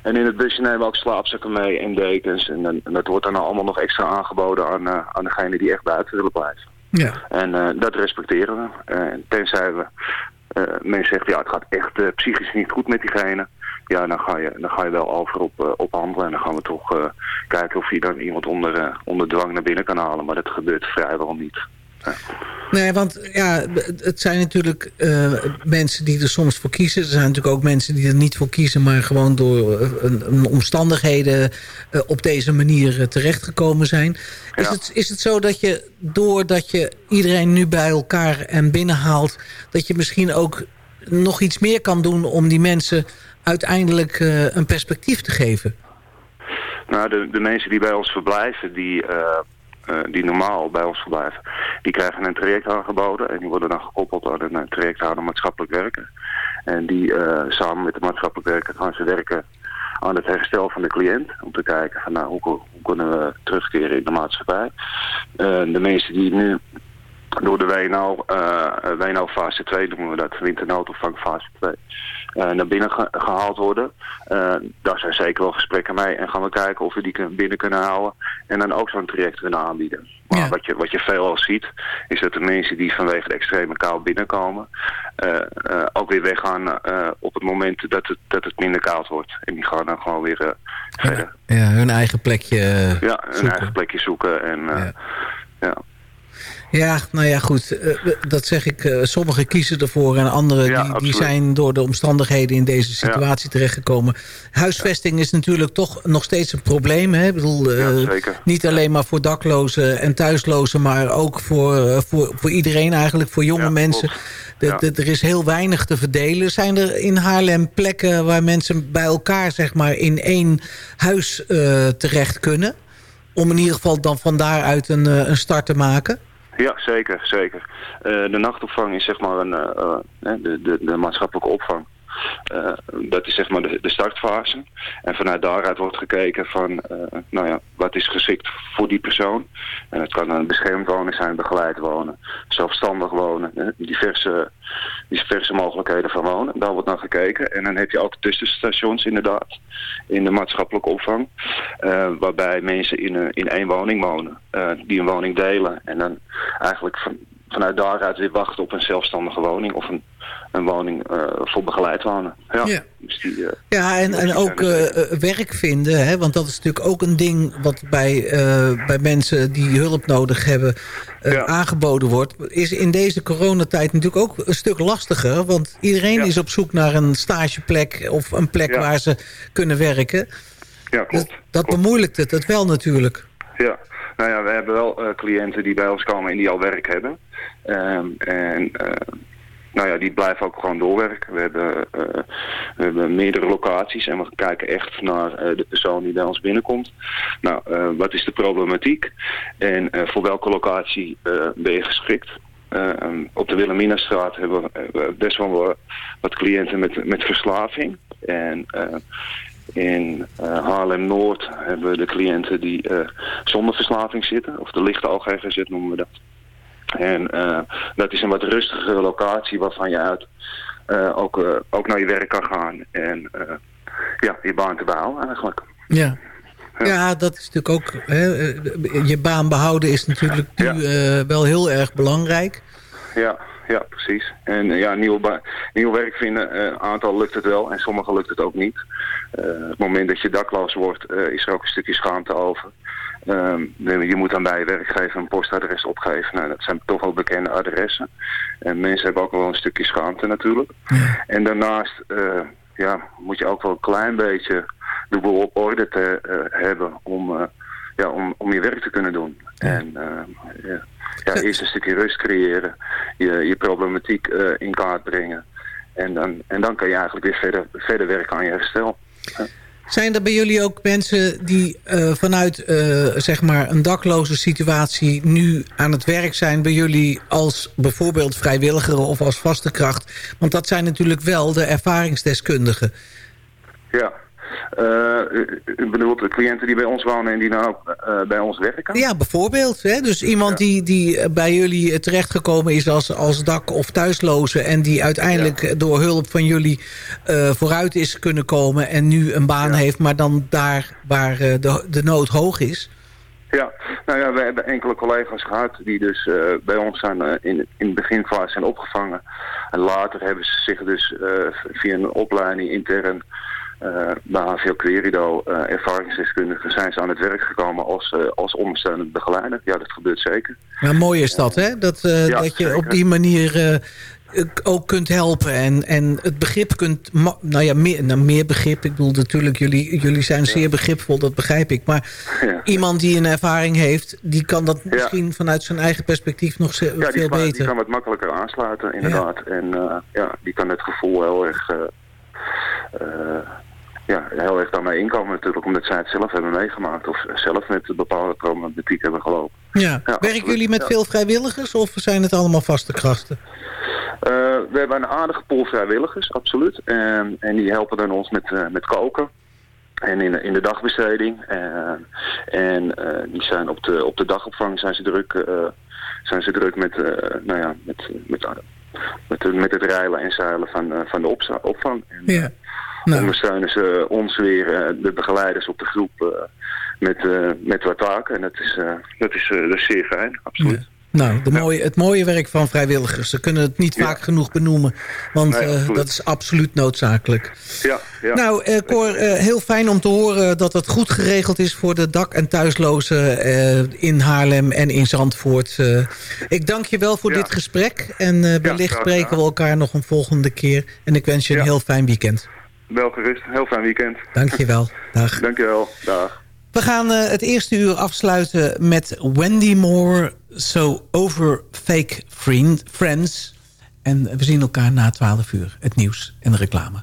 En in het busje nemen we ook slaapzakken mee en dekens. En, en dat wordt dan allemaal nog extra aangeboden aan, aan degenen die echt buiten willen blijven. Ja. En dat respecteren we. Tenzij we, eh mensen zeggen, ja het gaat echt eh, psychisch niet goed met diegene. Ja, dan ga je, dan ga je wel over op, eh, op handelen. En dan gaan we toch kijken of je dan iemand onder, onder dwang naar binnen kan halen. Maar dat gebeurt vrijwel niet. Nee, want ja, het zijn natuurlijk eh, mensen die er soms voor kiezen. Er zijn natuurlijk ook mensen die er niet voor kiezen... maar gewoon door eh, omstandigheden eh, op deze manier terechtgekomen zijn. Is, het, is het zo dat je, doordat je iedereen nu bij elkaar en binnenhaalt... dat je misschien ook nog iets meer kan doen om die mensen uiteindelijk een perspectief te geven? Nou, de, de mensen die bij ons verblijven, die, die normaal bij ons verblijven, die krijgen een traject aangeboden en die worden dan gekoppeld aan een eh, traject aan maatschappelijk werken. En die eh, samen met de maatschappelijk werker gaan ze werken aan het herstel van de cliënt. Om te kijken van nou, hoe, hoe kunnen we terugkeren in de maatschappij. Eh, de mensen die nu door de WNO, eh WNO fase 2 noemen we dat, winternoodopvang fase 2, eh, naar binnen ge- gehaald worden. Eh, daar zijn zeker wel gesprekken mee en gaan we kijken of we die binnen kunnen houden en dan ook zo'n traject kunnen aanbieden. Maar wat, je, wat je veelal ziet, is dat de mensen die vanwege de extreme kou binnenkomen, eh, eh, ook weer weggaan eh, op het moment dat het, dat het minder koud wordt. En die gaan dan gewoon weer eh, verder. Ja, hun eigen plekje eh, Ja, een eigen plekje zoeken en eh, ja. Ja, nou ja, goed. eh, dat zeg ik. eh, sommigen kiezen ervoor en anderen die, die zijn door de omstandigheden in deze situatie terechtgekomen. Huisvesting is natuurlijk toch nog steeds een probleem. Hè? Ik bedoel, eh, niet alleen maar voor daklozen en thuislozen, maar ook voor, eh, voor, voor iedereen eigenlijk, voor jonge mensen. De- de- er is heel weinig te verdelen. Zijn er in Haarlem plekken waar mensen bij elkaar zeg maar, in één huis eh, terecht kunnen? Om in ieder geval dan van daaruit een, eh, een start te maken? Ja, zeker, zeker. Eh, de nachtopvang is zeg maar een, eh, eh, de, de, de maatschappelijke opvang. Eh, dat is zeg maar de, de startfase. En vanuit daaruit wordt gekeken van, eh, nou ja, wat is geschikt voor die persoon. En het kan een beschermd wonen zijn, begeleid wonen, zelfstandig wonen, eh, diverse, diverse mogelijkheden van wonen. Daar wordt naar gekeken. En dan heb je ook tussenstations inderdaad, in de maatschappelijke opvang. waarbij mensen in, in één woning wonen, die een woning delen. En dan eigenlijk van, vanuit daaruit weer wachten op een zelfstandige woning of een, een woning eh, voor begeleid wonen. Ja, Ja. Dus die, eh, Ja, en, en ook eh, werk vinden. Hè? Want dat is natuurlijk ook een ding wat bij, bij mensen die hulp nodig hebben aangeboden wordt. Is in deze coronatijd natuurlijk ook een stuk lastiger. Want iedereen is op zoek naar een stageplek of een plek waar ze kunnen werken. Ja, klopt. Dat, dat bemoeilijkt het, het wel natuurlijk. Ja, nou ja, we hebben wel cliënten die bij ons komen en die al werk hebben. Ehm, en eh, nou ja, die blijven ook gewoon doorwerken. We hebben, eh, we hebben meerdere locaties en we kijken echt naar eh, de persoon die bij ons binnenkomt. Nou, wat is de problematiek en voor welke locatie ben je geschikt? Eh, op de Wilhelminastraat hebben we best wel wat- cliënten met, met verslaving. En in Haarlem-Noord hebben we de cliënten die zonder verslaving zitten. Of de lichte OGGZ noemen we dat. En eh, dat is een wat rustigere locatie waarvan je uit eh, ook, eh, ook naar je werk kan gaan. En ja, je baan te behouden eigenlijk. Ja. Ja, dat is natuurlijk ook... Hè, je baan behouden is natuurlijk nu wel heel erg belangrijk. Ja, ja, precies. En ja, nieuw, nieuw werk vinden, een aantal lukt het wel en sommige lukt het ook niet. Eh, het moment dat je dakloos wordt, is er ook een stukje schaamte over. Ehm, je moet dan bij je werkgever een postadres opgeven. Nou, dat zijn toch wel bekende adressen. En mensen hebben ook wel een stukje schaamte natuurlijk. En daarnaast eh, ja, moet je ook wel een klein beetje de boel op orde te, eh, hebben om, eh, ja, om, om je werk te kunnen doen. En ja, ja, eerst een stukje rust creëren, je, je problematiek in kaart brengen. En dan, en dan kan je eigenlijk weer verder, verder werken aan je herstel. Zijn er bij jullie ook mensen die eh, vanuit eh, zeg maar een dakloze situatie... nu aan het werk zijn bij jullie als bijvoorbeeld vrijwilliger of als vaste kracht? Want dat zijn natuurlijk wel de ervaringsdeskundigen. Ja. Eh, u, u bedoelt de cliënten die bij ons wonen en die nou eh, bij ons werken? Ja, bijvoorbeeld. Hè? Dus iemand die, die bij jullie terechtgekomen is als, als dak- of thuisloze... en die uiteindelijk door hulp van jullie eh, vooruit is kunnen komen... en nu een baan heeft, maar dan daar waar eh, de, de nood hoog is. Ja, nou ja, we hebben enkele collega's gehad die dus eh, bij ons zijn, eh, in, in de beginfase zijn opgevangen. En later hebben ze zich dus eh, via een opleiding intern eh, bij HVO Querido, eh ervaringsdeskundigen, zijn ze aan het werk gekomen als, eh, als ondersteunend begeleider. Ja, dat gebeurt zeker. Maar mooi is dat, hè? Dat, eh, Ja, dat je zeker. op die manier ook kunt helpen. En, en het begrip kunt... Nou ja, meer, nou, meer begrip. Ik bedoel, natuurlijk, jullie, jullie zijn zeer begripvol, dat begrijp ik. Maar Ja. iemand die een ervaring heeft... die kan dat misschien vanuit zijn eigen perspectief nog ze- Ja, die veel kan, die beter. kan wat makkelijker aansluiten, inderdaad. En ja, die kan het gevoel heel erg, ja, heel erg daarmee inkomen natuurlijk, omdat zij het zelf hebben meegemaakt of zelf met bepaalde problematiek hebben gelopen. Ja. Werken jullie met Ja. veel vrijwilligers of zijn het allemaal vaste krachten? Eh, we hebben een aardige pool vrijwilligers, absoluut. En, en die helpen dan ons met, eh, met koken. En in, de- in de dagbesteding. En, en eh, die zijn op de, op de dagopvang zijn ze druk, zijn ze druk met, nou ja, met, met, met, met het rijlen en zeilen van, van de opvang. En, Ja. Ondersteunen ze ons weer, eh, de begeleiders op de groep, eh, met, eh, met wat taken. En dat is, dat is, dat is zeer fijn, absoluut. Nou, de mooie, het mooie werk van vrijwilligers. Ze kunnen het niet vaak genoeg benoemen. Want Nee, dat is absoluut noodzakelijk. Ja, ja. Nou, Cor, heel fijn om te horen dat het goed geregeld is... voor de dak- en thuislozen in Haarlem en in Zandvoort. Ik dank je wel voor dit gesprek. En wellicht spreken we elkaar nog een volgende keer. En ik wens je een heel fijn weekend. Wel gerust, heel fijn weekend. Dank je wel. <laughs> Dag. Dankjewel, dag. We gaan eh, het eerste uur afsluiten met Wendy Moore... So Over Fake Friend, Friends. En we zien elkaar na 12 uur. Het nieuws en de reclame.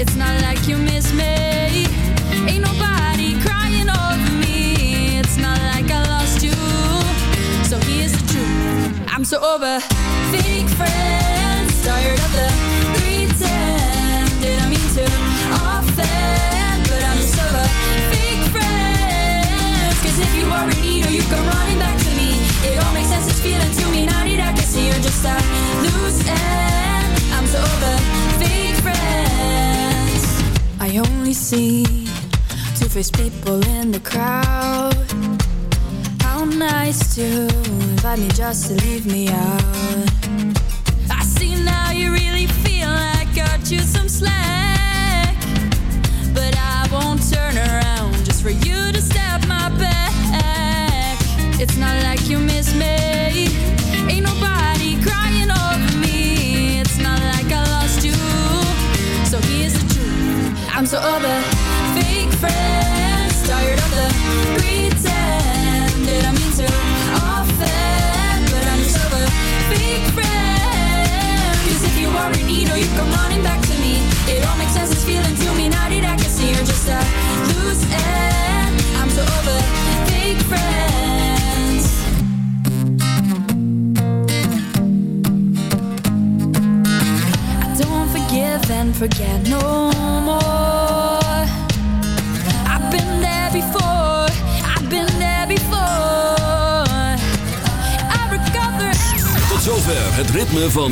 It's not like you miss me. Me just to leave me out.